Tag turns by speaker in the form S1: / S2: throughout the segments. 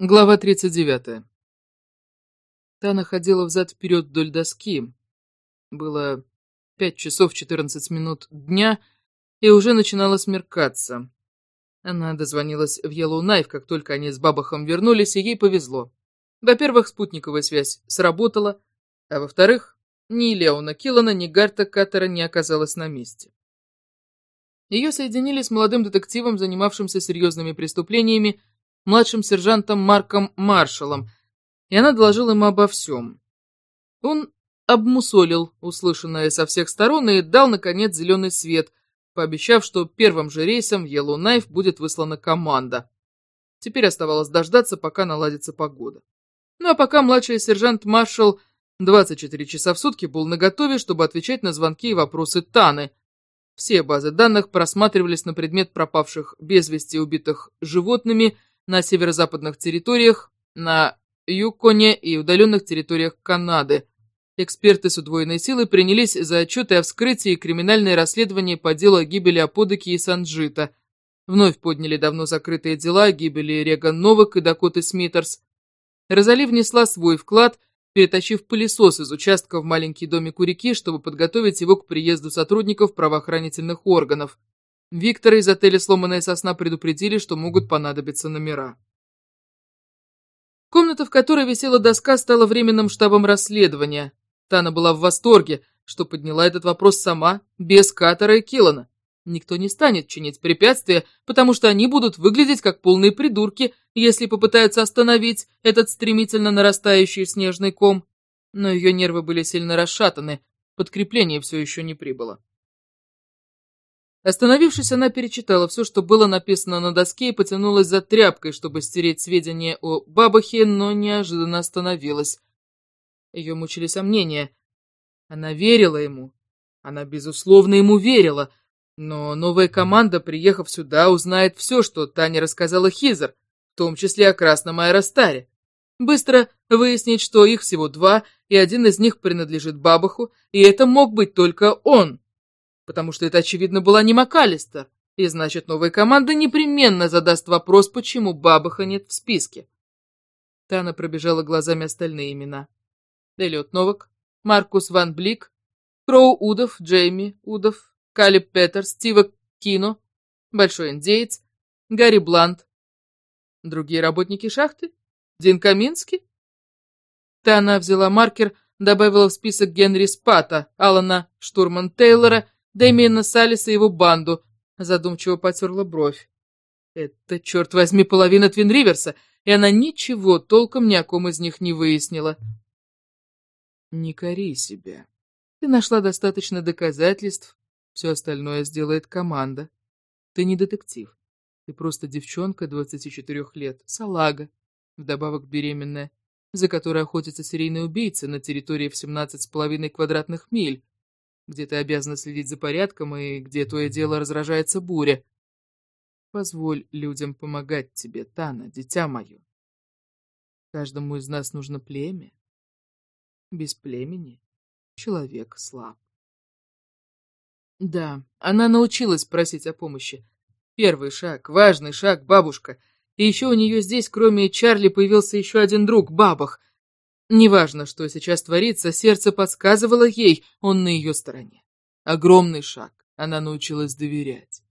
S1: Глава 39. Тана ходила взад-вперед вдоль доски. Было пять часов четырнадцать минут дня, и уже начинало смеркаться. Она дозвонилась в Yellow Knife, как только они с Бабахом вернулись, и ей повезло. Во-первых, спутниковая связь сработала, а во-вторых, ни Леона Киллана, ни Гарта Каттера не оказалось на месте. Ее соединили с молодым детективом, занимавшимся серьезными преступлениями, младшим сержантом Марком Маршалом, и она доложила ему обо всем. Он обмусолил услышанное со всех сторон и дал, наконец, зеленый свет, пообещав, что первым же рейсом в Yellowknife будет выслана команда. Теперь оставалось дождаться, пока наладится погода. Ну а пока младший сержант Маршал 24 часа в сутки был наготове, чтобы отвечать на звонки и вопросы Таны. Все базы данных просматривались на предмет пропавших без вести убитых животными на северо-западных территориях, на Юконе и удаленных территориях Канады. Эксперты с удвоенной силой принялись за отчеты о вскрытии и криминальное расследование по делу о гибели Аподоки и Санджита. Вновь подняли давно закрытые дела о гибели Реган Новак и Дакоты Смитерс. Розали внесла свой вклад, перетащив пылесос из участка в маленький домик у реки, чтобы подготовить его к приезду сотрудников правоохранительных органов. Виктора из отеля «Сломанная сосна» предупредили, что могут понадобиться номера. Комната, в которой висела доска, стала временным штабом расследования. Тана была в восторге, что подняла этот вопрос сама, без Катера и Киллана. Никто не станет чинить препятствия, потому что они будут выглядеть как полные придурки, если попытаются остановить этот стремительно нарастающий снежный ком. Но ее нервы были сильно расшатаны, подкрепление все еще не прибыло. Остановившись, она перечитала все, что было написано на доске, и потянулась за тряпкой, чтобы стереть сведения о бабахе, но неожиданно остановилась. Ее мучили сомнения. Она верила ему. Она, безусловно, ему верила. Но новая команда, приехав сюда, узнает все, что Таня рассказала Хизер, в том числе о Красном Аэростаре. Быстро выяснить, что их всего два, и один из них принадлежит Бабаху, и это мог быть только он потому что это, очевидно, была не МакАлистер, и значит, новая команда непременно задаст вопрос, почему Бабаха нет в списке. Тана пробежала глазами остальные имена. Эллиот Новак, Маркус Ван Блик, Кроу Удов, Джейми Удов, Калиб Петер, Стива Кино, Большой Индеец, Гарри Блант. Другие работники шахты? Дин Каминский? Тана взяла маркер, добавила в список Генри Спата, Алана Штурман Тейлора Дэмиена Салиса и его банду, задумчиво потерла бровь. Это, черт возьми, половина Твин Риверса, и она ничего толком ни о ком из них не выяснила. Не кори себя. Ты нашла достаточно доказательств, все остальное сделает команда. Ты не детектив. Ты просто девчонка 24 лет, салага, вдобавок беременная, за которой охотится серийный убийца на территории в 17,5 квадратных миль, где ты обязана следить за порядком и где то и дело разражается буря. Позволь людям помогать тебе, Тана, дитя мое. Каждому из нас нужно племя. Без племени человек слаб. Да, она научилась просить о помощи. Первый шаг, важный шаг, бабушка. И еще у нее здесь, кроме Чарли, появился еще один друг, Бабах — Неважно, что сейчас творится, сердце подсказывало ей, он на ее стороне. Огромный шаг, она научилась доверять.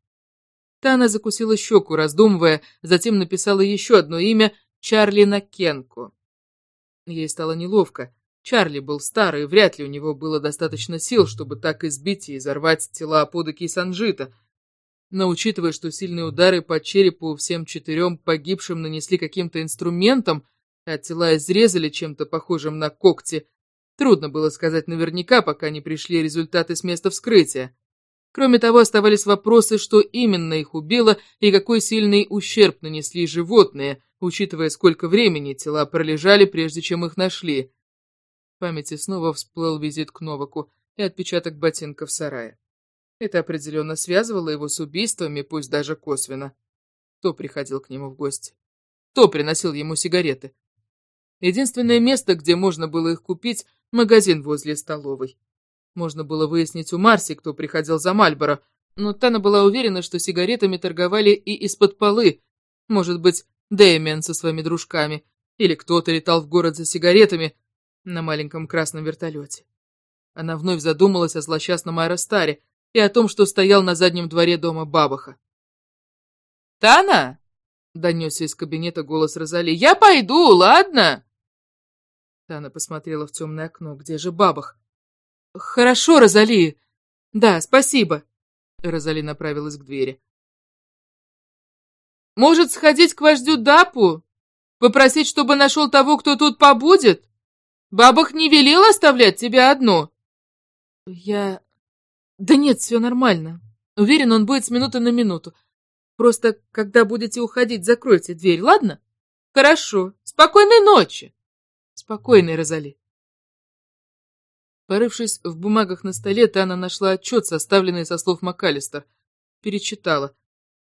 S1: Тана закусила щеку, раздумывая, затем написала еще одно имя — Чарли Накенко. Ей стало неловко. Чарли был старый, вряд ли у него было достаточно сил, чтобы так избить и изорвать тела Аподаки и Санжита. Но учитывая, что сильные удары по черепу всем четырем погибшим нанесли каким-то инструментом, а тела изрезали чем-то похожим на когти. Трудно было сказать наверняка, пока не пришли результаты с места вскрытия. Кроме того, оставались вопросы, что именно их убило и какой сильный ущерб нанесли животные, учитывая, сколько времени тела пролежали, прежде чем их нашли. В памяти снова всплыл визит к Новаку и отпечаток ботинка в сарае. Это определенно связывало его с убийствами, пусть даже косвенно. Кто приходил к нему в гости? Кто приносил ему сигареты? Единственное место, где можно было их купить – магазин возле столовой. Можно было выяснить у Марси, кто приходил за Мальборо, но Тана была уверена, что сигаретами торговали и из-под полы. Может быть, Дэмиан со своими дружками, или кто-то летал в город за сигаретами на маленьком красном вертолете. Она вновь задумалась о злосчастном аэростаре и о том, что стоял на заднем дворе дома Бабаха. «Тана!» — донесся из кабинета голос Розали. «Я пойду, ладно?» Тана посмотрела в темное окно. «Где же Бабах?» «Хорошо, Розали. Да, спасибо». Розали направилась к двери. «Может, сходить к вождю Дапу? Попросить, чтобы нашел того, кто тут побудет? Бабах не велел оставлять тебя одну?» «Я... Да нет, все нормально. Уверен, он будет с минуты на минуту. Просто, когда будете уходить, закройте дверь, ладно? Хорошо. Спокойной ночи. Спокойной, Розали. Порывшись в бумагах на столе, Тана нашла отчет, составленный со слов МакАлистер. Перечитала.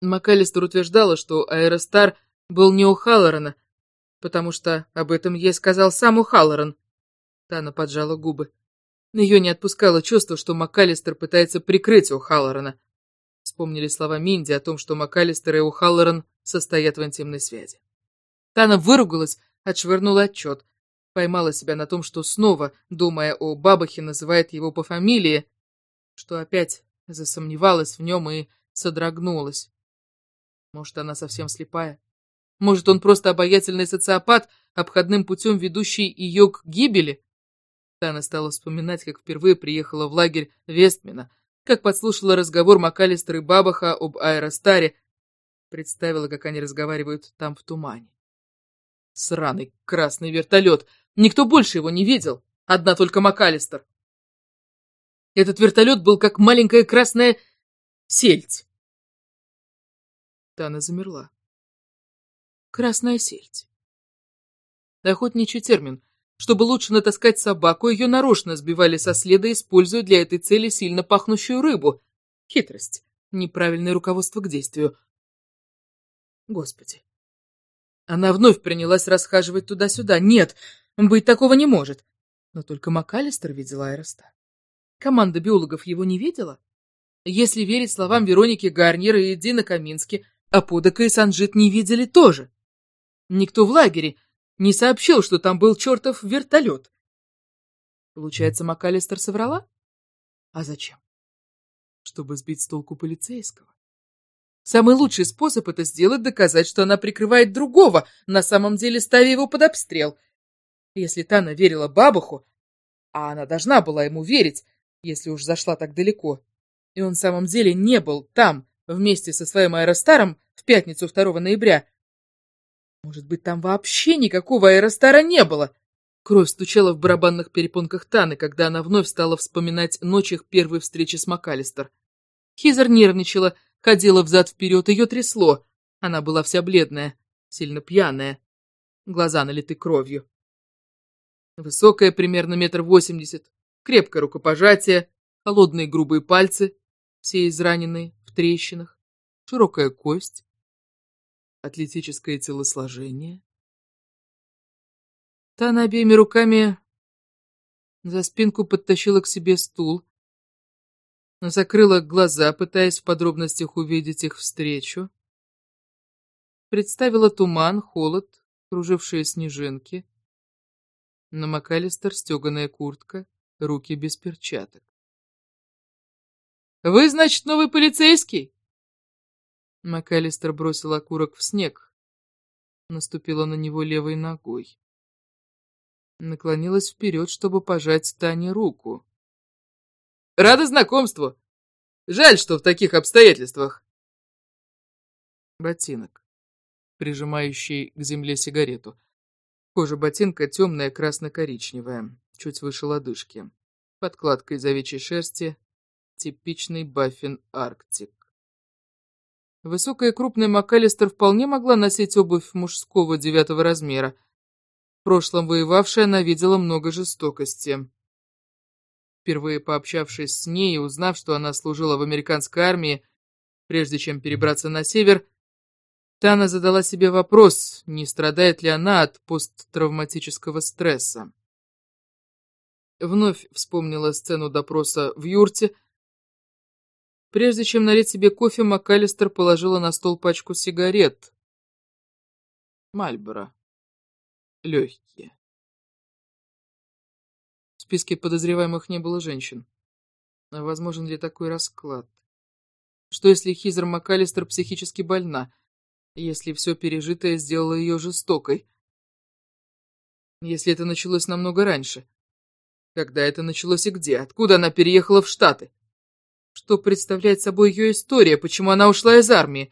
S1: МакАлистер утверждала, что Аэростар был не у Халлорана, потому что об этом ей сказал сам у Халлоран. Тана поджала губы. Ее не отпускало чувство, что МакАлистер пытается прикрыть у Халлорана. Вспомнили слова Минди о том, что МакАлистер и О'Халлоран состоят в интимной связи. Тана выругалась, отшвырнула отчет. Поймала себя на том, что снова, думая о Бабахе, называет его по фамилии, что опять засомневалась в нем и содрогнулась. Может, она совсем слепая? Может, он просто обаятельный социопат, обходным путем ведущий ее к гибели? Тана стала вспоминать, как впервые приехала в лагерь Вестмена, как подслушала разговор МакАлистера и Бабаха об Аэростаре, представила, как они разговаривают там в тумане. Сраный красный вертолет. Никто больше его не видел. Одна только МакАлистер. Этот вертолет был как маленькая красная сельдь. Тана замерла. Красная сельдь. Охотничий термин. Чтобы лучше натаскать собаку, ее нарочно сбивали со следа, используя для этой цели сильно пахнущую рыбу. Хитрость. Неправильное руководство к действию. Господи. Она вновь принялась расхаживать туда-сюда. Нет, быть такого не может. Но только МакАлистер видел Айроста. Команда биологов его не видела? Если верить словам Вероники Гарнера и Дина Камински, Аподака и Санжит не видели тоже. Никто в лагере не сообщил, что там был чертов вертолет. Получается, МакАлистер соврала? А зачем? Чтобы сбить с толку полицейского. Самый лучший способ это сделать — доказать, что она прикрывает другого, на самом деле ставя его под обстрел. Если Тана верила Бабаху, а она должна была ему верить, если уж зашла так далеко, и он в самом деле не был там, вместе со своим аэростаром, в пятницу 2 ноября, может быть, там вообще никакого аэростара не было? Кровь стучала в барабанных перепонках Таны, когда она вновь стала вспоминать ночь их первой встречи с МакАлистер. Хизер нервничала, ходила взад-вперед, ее трясло. Она была вся бледная, сильно пьяная. Глаза налиты кровью. Высокая, примерно метр восемьдесят, крепкое рукопожатие, холодные грубые пальцы, все израненные, в трещинах, широкая кость, атлетическое телосложение. Тана обеими руками за спинку подтащила к себе стул, закрыла глаза, пытаясь в подробностях увидеть их встречу. Представила туман, холод, кружившие снежинки. На МакАлистер стеганая куртка, руки без перчаток. «Вы, значит, новый полицейский?» МакАлистер бросил окурок в снег. Наступила на него левой ногой. Наклонилась вперед, чтобы пожать Тане руку. «Рада знакомству! Жаль, что в таких обстоятельствах!» Ботинок, прижимающий к земле сигарету. Кожа ботинка темная красно-коричневая, чуть выше лодыжки. Подкладка из овечьей шерсти, типичный Баффин Арктик. Высокая и крупная МакАлистер вполне могла носить обувь мужского девятого размера. В прошлом воевавшая она видела много жестокости. Впервые пообщавшись с ней и узнав, что она служила в американской армии, прежде чем перебраться на север, Тана задала себе вопрос, не страдает ли она от посттравматического стресса. Вновь вспомнила сцену допроса в юрте, Прежде чем налить себе кофе, МакАлистер положила на стол пачку сигарет. Мальборо. Легкие. Списке подозреваемых не было женщин. А возможен ли такой расклад? Что если Хизер МакАлистер психически больна? Если все пережитое сделало ее жестокой? Если это началось намного раньше? Когда это началось и где? Откуда она переехала в Штаты? Что представляет собой ее история? Почему она ушла из армии?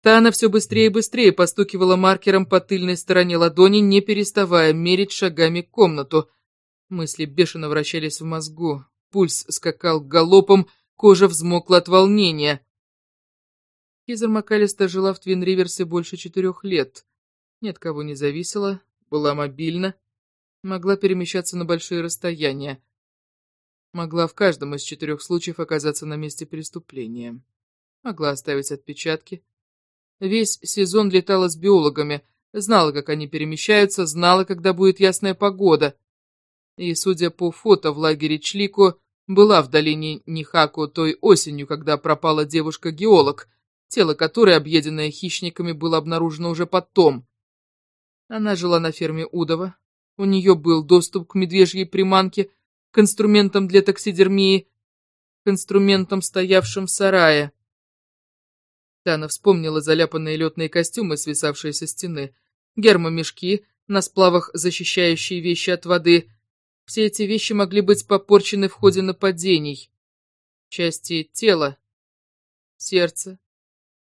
S1: Тана все быстрее и быстрее постукивала маркером по тыльной стороне ладони, не переставая мерить шагами комнату. Мысли бешено вращались в мозгу. Пульс скакал галопом, кожа взмокла от волнения. Хизер МакАлистер жила в Твин-Риверсе больше четырех лет. Ни от кого не зависела, была мобильна, могла перемещаться на большие расстояния. Могла в каждом из четырех случаев оказаться на месте преступления. Могла оставить отпечатки. Весь сезон летала с биологами, знала, как они перемещаются, знала, когда будет ясная погода. И, судя по фото в лагере Члико, была в долине Нихаку той осенью, когда пропала девушка-геолог, тело которой, объеденное хищниками, было обнаружено уже потом. Она жила на ферме Удова. У нее был доступ к медвежьей приманке, к инструментам для таксидермии, к инструментам, стоявшим в сарае. Тана вспомнила заляпанные летные костюмы, свисавшие со стены, гермомешки, на сплавах защищающие вещи от воды. Все эти вещи могли быть попорчены в ходе нападений. Части тела, сердце,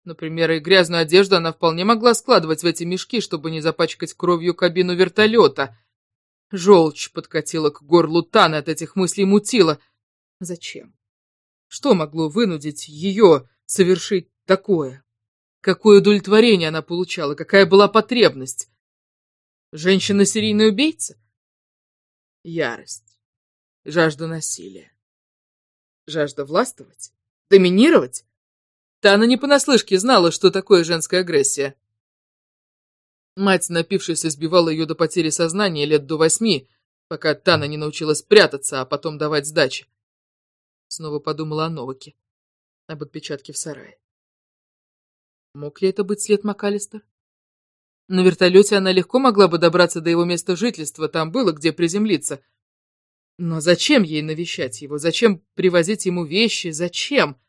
S1: Например, и грязную одежду она вполне могла складывать в эти мешки, чтобы не запачкать кровью кабину вертолета. Желчь подкатила к горлу Таны от этих мыслей мутила. Зачем? Что могло вынудить ее совершить такое? Какое удовлетворение она получала? Какая была потребность? Женщина-серийный убийца? Ярость. Жажда насилия. Жажда властвовать? Доминировать? Тана не понаслышке знала, что такое женская агрессия. Мать, напившись, избивала ее до потери сознания лет до восьми, пока Тана не научилась прятаться, а потом давать сдачи. Снова подумала о Новаке, об отпечатке в сарае. Мог ли это быть след МакАлистер? На вертолете она легко могла бы добраться до его места жительства, там было где приземлиться. Но зачем ей навещать его? Зачем привозить ему вещи? Зачем?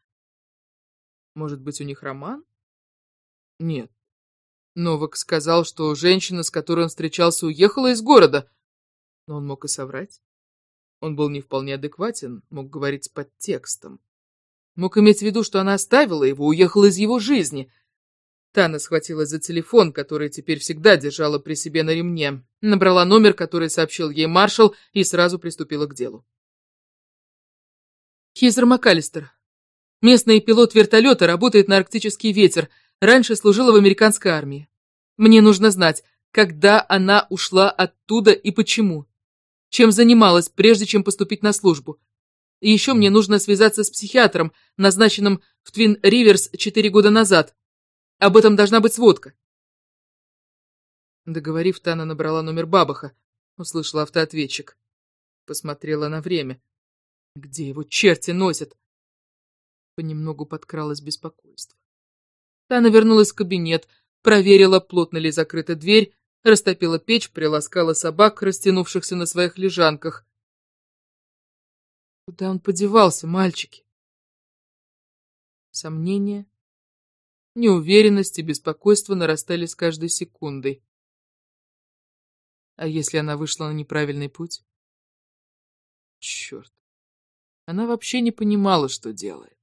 S1: Может быть, у них роман? Нет. Новак сказал, что женщина, с которой он встречался, уехала из города. Но он мог и соврать. Он был не вполне адекватен, мог говорить под текстом. Мог иметь в виду, что она оставила его, уехала из его жизни. Тана схватилась за телефон, который теперь всегда держала при себе на ремне, набрала номер, который сообщил ей маршал, и сразу приступила к делу. «Хизер МакАлистер, Местный пилот вертолета работает на арктический ветер, раньше служила в американской армии. Мне нужно знать, когда она ушла оттуда и почему. Чем занималась, прежде чем поступить на службу. И еще мне нужно связаться с психиатром, назначенным в Твин Риверс четыре года назад. Об этом должна быть сводка. Договорив, Тана набрала номер Бабаха. Услышала автоответчик. Посмотрела на время. Где его черти носят? понемногу подкралось беспокойство. Тана вернулась в кабинет, проверила, плотно ли закрыта дверь, растопила печь, приласкала собак, растянувшихся на своих лежанках. Куда он подевался, мальчики? Сомнения, неуверенность и беспокойство нарастали с каждой секундой. А если она вышла на неправильный путь? Черт. Она вообще не понимала, что делает.